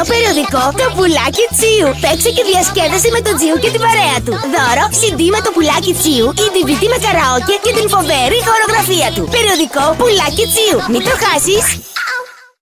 νέο περιοδικό Το Πουλάκι Τσίου. Παίξε και διασκέδαση με τον τζιού και την παρέα του. Δώρο CD με το Πουλάκι Τσίου ή DVD με καραόκε και την φοβερή χορογραφία του. Περιοδικό Πουλάκι Τσίου. Μην το χάσεις.